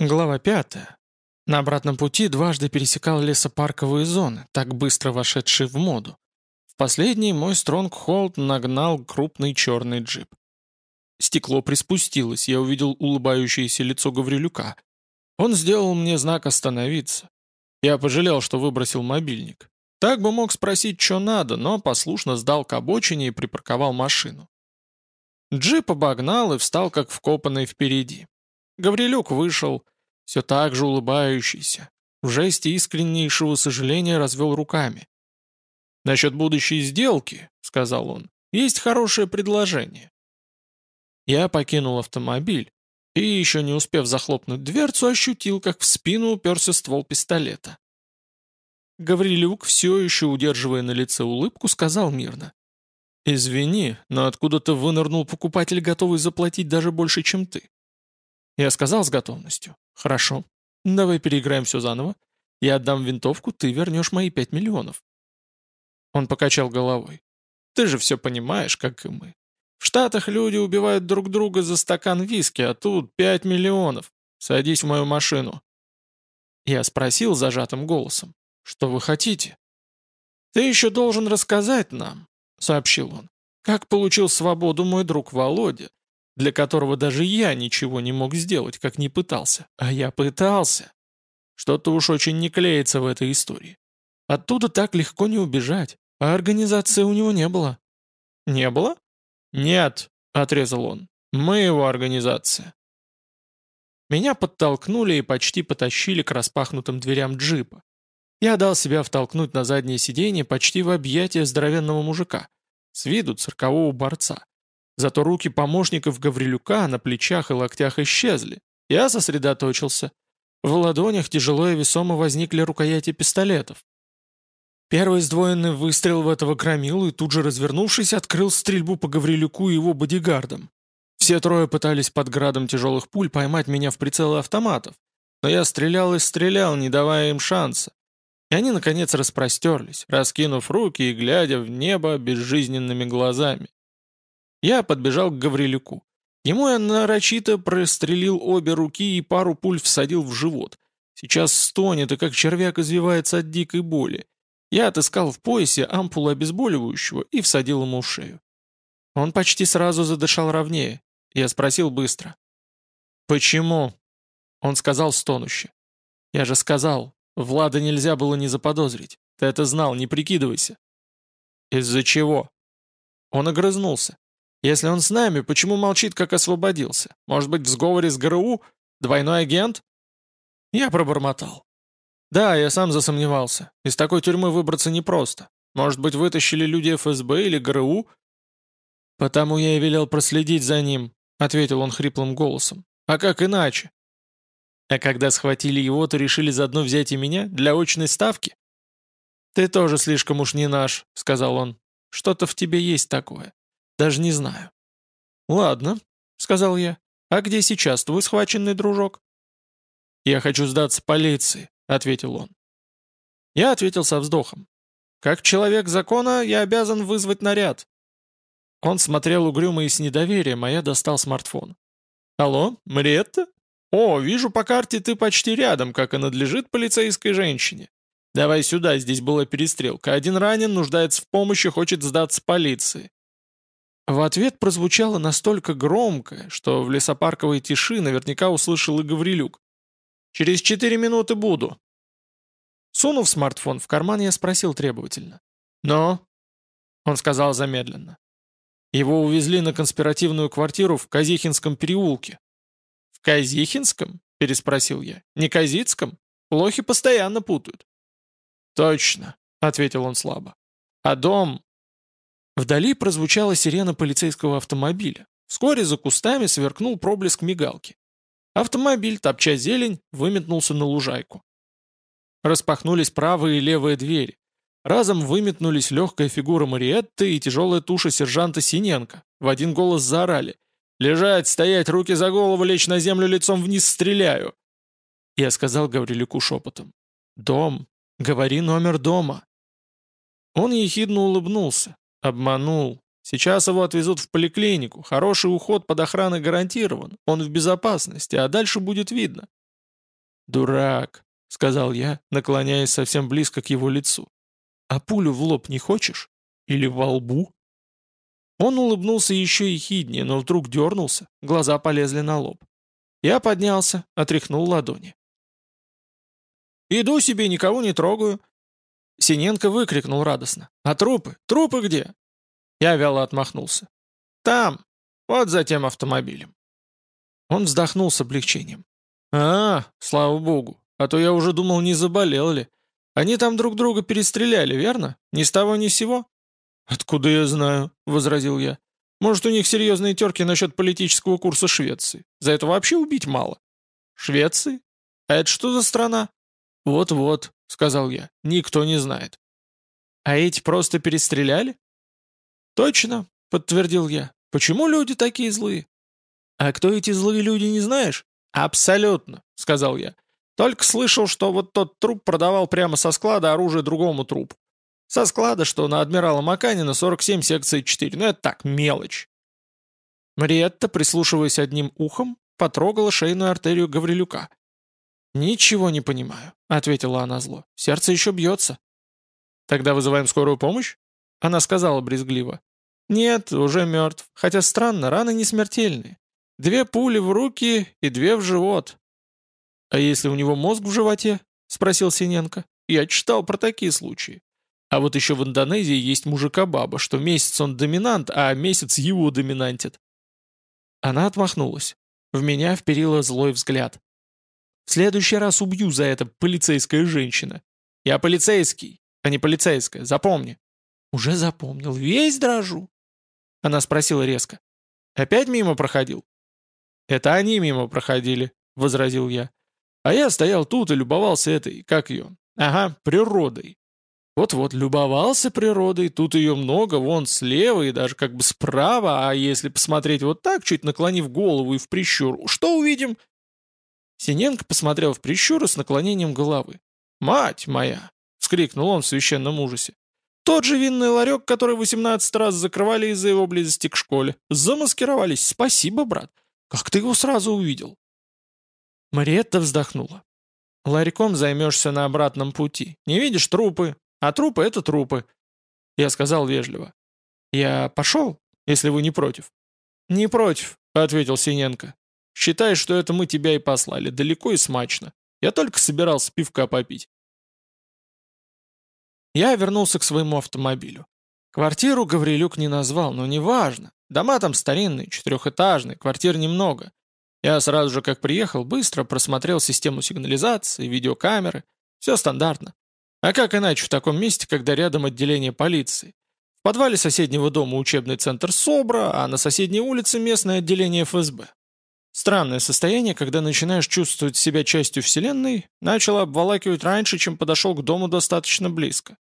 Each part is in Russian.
Глава пятая. На обратном пути дважды пересекал лесопарковые зоны, так быстро вошедшие в моду. В последний мой Стронгхолд нагнал крупный черный джип. Стекло приспустилось, я увидел улыбающееся лицо Гаврилюка. Он сделал мне знак «Остановиться». Я пожалел, что выбросил мобильник. Так бы мог спросить, что надо, но послушно сдал к обочине и припарковал машину. Джип обогнал и встал как вкопанный впереди. Гаврилюк вышел, все так же улыбающийся, в жесте искреннейшего сожаления развел руками. «Насчет будущей сделки», — сказал он, — «есть хорошее предложение». Я покинул автомобиль и, еще не успев захлопнуть дверцу, ощутил, как в спину уперся ствол пистолета. Гаврилюк, все еще удерживая на лице улыбку, сказал мирно. «Извини, но откуда-то вынырнул покупатель, готовый заплатить даже больше, чем ты. Я сказал с готовностью. «Хорошо. Давай переиграем все заново. Я отдам винтовку, ты вернешь мои пять миллионов». Он покачал головой. «Ты же все понимаешь, как и мы. В Штатах люди убивают друг друга за стакан виски, а тут пять миллионов. Садись в мою машину». Я спросил зажатым голосом. «Что вы хотите?» «Ты еще должен рассказать нам», — сообщил он, «как получил свободу мой друг Володя, для которого даже я ничего не мог сделать, как не пытался. А я пытался. Что-то уж очень не клеится в этой истории. Оттуда так легко не убежать, а организации у него не было. Не было? Нет, отрезал он. Мы его организация. Меня подтолкнули и почти потащили к распахнутым дверям джипа. Я дал себя втолкнуть на заднее сиденье почти в объятия здоровенного мужика, с виду циркового борца. Зато руки помощников Гаврилюка на плечах и локтях исчезли. Я сосредоточился. В ладонях тяжело и весомо возникли рукояти пистолетов. Первый сдвоенный выстрел в этого громилу и тут же развернувшись, открыл стрельбу по Гаврилюку и его бодигардам. Все трое пытались под градом тяжелых пуль поймать меня в прицелы автоматов, но я стрелял и стрелял, не давая им шанса. И они, наконец, распростерлись, раскинув руки и глядя в небо безжизненными глазами. Я подбежал к Гаврилюку. Ему я нарочито прострелил обе руки и пару пуль всадил в живот. Сейчас стонет и как червяк извивается от дикой боли. Я отыскал в поясе ампулу обезболивающего и всадил ему в шею. Он почти сразу задышал ровнее. Я спросил быстро. «Почему?» Он сказал стонуще. «Я же сказал, Влада нельзя было не заподозрить. Ты это знал, не прикидывайся». «Из-за чего?» Он огрызнулся. Если он с нами, почему молчит, как освободился? Может быть, в сговоре с ГРУ? Двойной агент?» Я пробормотал. «Да, я сам засомневался. Из такой тюрьмы выбраться непросто. Может быть, вытащили люди ФСБ или ГРУ?» «Потому я и велел проследить за ним», — ответил он хриплым голосом. «А как иначе?» «А когда схватили его, то решили заодно взять и меня для очной ставки?» «Ты тоже слишком уж не наш», — сказал он. «Что-то в тебе есть такое. Даже не знаю». «Ладно», — сказал я. «А где сейчас твой схваченный дружок?» «Я хочу сдаться полиции», — ответил он. Я ответил со вздохом. «Как человек закона, я обязан вызвать наряд». Он смотрел угрюмо и с недоверием, а я достал смартфон. «Алло, Мариетта? О, вижу по карте ты почти рядом, как и надлежит полицейской женщине. Давай сюда, здесь была перестрелка. Один ранен, нуждается в помощи, хочет сдаться полиции. В ответ прозвучало настолько громко, что в лесопарковой тиши наверняка услышал и Гаврилюк. «Через четыре минуты буду». Сунув смартфон в карман, я спросил требовательно. «Но?» Он сказал замедленно. Его увезли на конспиративную квартиру в Казихинском переулке. «В Казихинском?» — переспросил я. «Не Казицком? Лохи постоянно путают». «Точно», — ответил он слабо. «А дом Вдали прозвучала сирена полицейского автомобиля. Вскоре за кустами сверкнул проблеск мигалки. Автомобиль, топча зелень, выметнулся на лужайку. Распахнулись правые и левые двери. Разом выметнулись легкая фигура Мариетты и тяжелая туша сержанта Синенко. В один голос заорали. «Лежать, стоять, руки за голову, лечь на землю лицом вниз, стреляю!» Я сказал Гаврилюку шепотом. «Дом. Говори номер дома». Он ехидно улыбнулся. Обманул. Сейчас его отвезут в поликлинику. Хороший уход под охраной гарантирован. Он в безопасности, а дальше будет видно. «Дурак», — сказал я, наклоняясь совсем близко к его лицу. «А пулю в лоб не хочешь? Или во лбу?» Он улыбнулся еще и хиднее, но вдруг дернулся, глаза полезли на лоб. Я поднялся, отряхнул ладони. «Иду себе, никого не трогаю». Синенко выкрикнул радостно. «А трупы? Трупы где?» Я вяло отмахнулся. «Там, вот за тем автомобилем». Он вздохнул с облегчением. «А, слава богу, а то я уже думал, не заболел ли. Они там друг друга перестреляли, верно? Ни с того ни с сего?» «Откуда я знаю?» — возразил я. «Может, у них серьезные терки насчет политического курса Швеции. За это вообще убить мало». «Швеции? А это что за страна?» «Вот-вот», — сказал я, — «никто не знает». «А эти просто перестреляли?» «Точно», — подтвердил я. «Почему люди такие злые?» «А кто эти злые люди, не знаешь?» «Абсолютно», — сказал я. «Только слышал, что вот тот труп продавал прямо со склада оружие другому трупу. Со склада, что на адмирала Маканина 47 секции 4. Ну это так, мелочь». Мариетта, прислушиваясь одним ухом, потрогала шейную артерию Гаврилюка. «Ничего не понимаю», — ответила она зло. «Сердце еще бьется». «Тогда вызываем скорую помощь?» Она сказала брезгливо. «Нет, уже мертв. Хотя странно, раны не смертельные. Две пули в руки и две в живот». «А если у него мозг в животе?» — спросил Синенко. «Я читал про такие случаи. А вот еще в Индонезии есть мужика-баба, что месяц он доминант, а месяц его доминантит». Она отмахнулась. В меня вперила злой взгляд. В следующий раз убью за это полицейская женщина. Я полицейский, а не полицейская, запомни». «Уже запомнил, весь дрожу». Она спросила резко. «Опять мимо проходил?» «Это они мимо проходили», — возразил я. «А я стоял тут и любовался этой, как ее? Ага, природой. Вот-вот, любовался природой, тут ее много, вон слева и даже как бы справа, а если посмотреть вот так, чуть наклонив голову и в прищур, что увидим? Синенко посмотрел в прищуры с наклонением головы. «Мать моя!» — вскрикнул он в священном ужасе. «Тот же винный ларек, который 18 раз закрывали из-за его близости к школе. Замаскировались. Спасибо, брат. Как ты его сразу увидел?» Мариетта вздохнула. «Ларьком займешься на обратном пути. Не видишь трупы, а трупы — это трупы». Я сказал вежливо. «Я пошел, если вы не против». «Не против», — ответил Синенко. Считай, что это мы тебя и послали, далеко и смачно. Я только собирался пивка попить. Я вернулся к своему автомобилю. Квартиру Гаврилюк не назвал, но неважно. Дома там старинные, четырехэтажные, квартир немного. Я сразу же, как приехал, быстро просмотрел систему сигнализации, видеокамеры. Все стандартно. А как иначе в таком месте, когда рядом отделение полиции? В подвале соседнего дома учебный центр СОБРа, а на соседней улице местное отделение ФСБ. Странное состояние, когда начинаешь чувствовать себя частью Вселенной, начало обволакивать раньше, чем подошел к дому достаточно близко.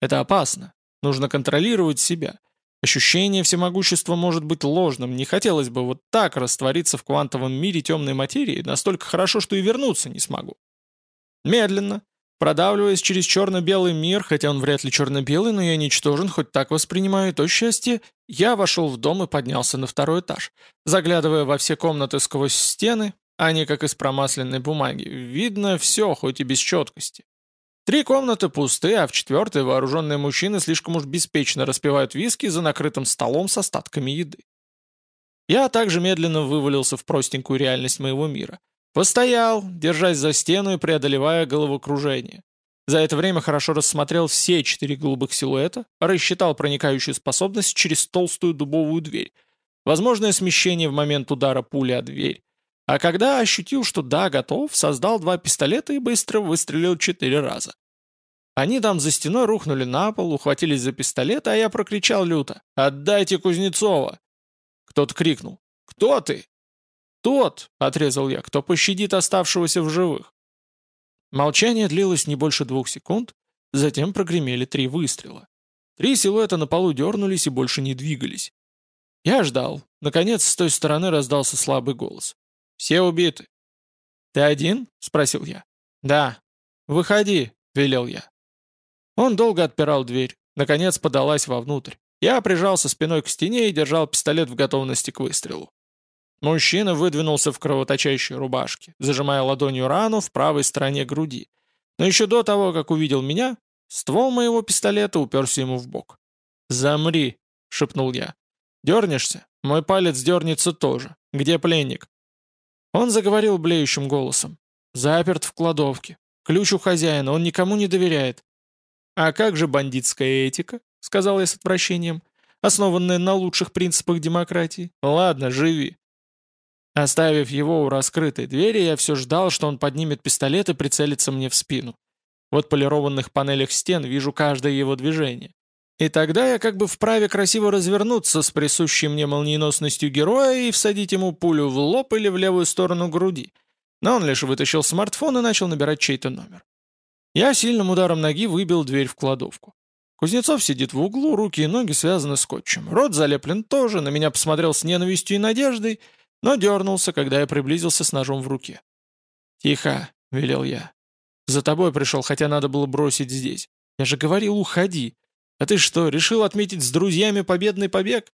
Это опасно. Нужно контролировать себя. Ощущение всемогущества может быть ложным. Не хотелось бы вот так раствориться в квантовом мире темной материи настолько хорошо, что и вернуться не смогу. Медленно, Продавливаясь через черно-белый мир, хотя он вряд ли черно-белый, но я ничтожен, хоть так воспринимаю то счастье, я вошел в дом и поднялся на второй этаж. Заглядывая во все комнаты сквозь стены, они как из промасленной бумаги, видно все, хоть и без четкости. Три комнаты пусты, а в четвертой вооруженные мужчины слишком уж беспечно распивают виски за накрытым столом с остатками еды. Я также медленно вывалился в простенькую реальность моего мира – Постоял, держась за стену и преодолевая головокружение. За это время хорошо рассмотрел все четыре голубых силуэта, рассчитал проникающую способность через толстую дубовую дверь, возможное смещение в момент удара пули о дверь. А когда ощутил, что да, готов, создал два пистолета и быстро выстрелил четыре раза. Они там за стеной рухнули на пол, ухватились за пистолет, а я прокричал люто «Отдайте Кузнецова!» Кто-то крикнул «Кто ты?» «Тот», — отрезал я, — «кто пощадит оставшегося в живых». Молчание длилось не больше двух секунд, затем прогремели три выстрела. Три силуэта на полу дернулись и больше не двигались. Я ждал. Наконец, с той стороны раздался слабый голос. «Все убиты». «Ты один?» — спросил я. «Да». «Выходи», — велел я. Он долго отпирал дверь. Наконец подалась вовнутрь. Я прижался спиной к стене и держал пистолет в готовности к выстрелу. Мужчина выдвинулся в кровоточащей рубашке, зажимая ладонью рану в правой стороне груди. Но еще до того, как увидел меня, ствол моего пистолета уперся ему в бок. «Замри!» — шепнул я. «Дернешься? Мой палец дернется тоже. Где пленник?» Он заговорил блеющим голосом. «Заперт в кладовке. Ключ у хозяина, он никому не доверяет». «А как же бандитская этика?» — сказал я с отвращением. «Основанная на лучших принципах демократии. Ладно, живи». Оставив его у раскрытой двери, я все ждал, что он поднимет пистолет и прицелится мне в спину. В полированных панелях стен вижу каждое его движение. И тогда я как бы вправе красиво развернуться с присущей мне молниеносностью героя и всадить ему пулю в лоб или в левую сторону груди. Но он лишь вытащил смартфон и начал набирать чей-то номер. Я сильным ударом ноги выбил дверь в кладовку. Кузнецов сидит в углу, руки и ноги связаны скотчем. Рот залеплен тоже, на меня посмотрел с ненавистью и надеждой, но дернулся, когда я приблизился с ножом в руке. «Тихо», — велел я. «За тобой пришел, хотя надо было бросить здесь. Я же говорил, уходи. А ты что, решил отметить с друзьями победный побег?»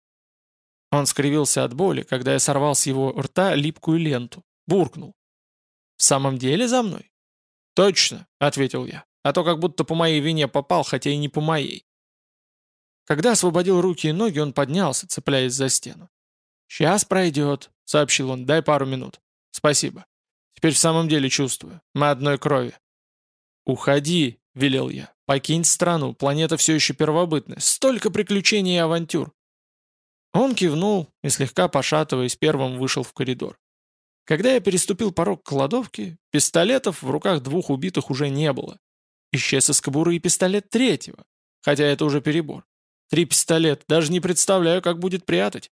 Он скривился от боли, когда я сорвал с его рта липкую ленту. Буркнул. «В самом деле за мной?» «Точно», — ответил я. «А то как будто по моей вине попал, хотя и не по моей». Когда освободил руки и ноги, он поднялся, цепляясь за стену. «Сейчас пройдет», — сообщил он. «Дай пару минут». «Спасибо. Теперь в самом деле чувствую. Мы одной крови». «Уходи», — велел я. «Покинь страну, планета все еще первобытная. Столько приключений и авантюр». Он кивнул и, слегка пошатываясь, первым вышел в коридор. Когда я переступил порог кладовки, пистолетов в руках двух убитых уже не было. Исчез из кобуры и пистолет третьего, хотя это уже перебор. Три пистолета, даже не представляю, как будет прятать.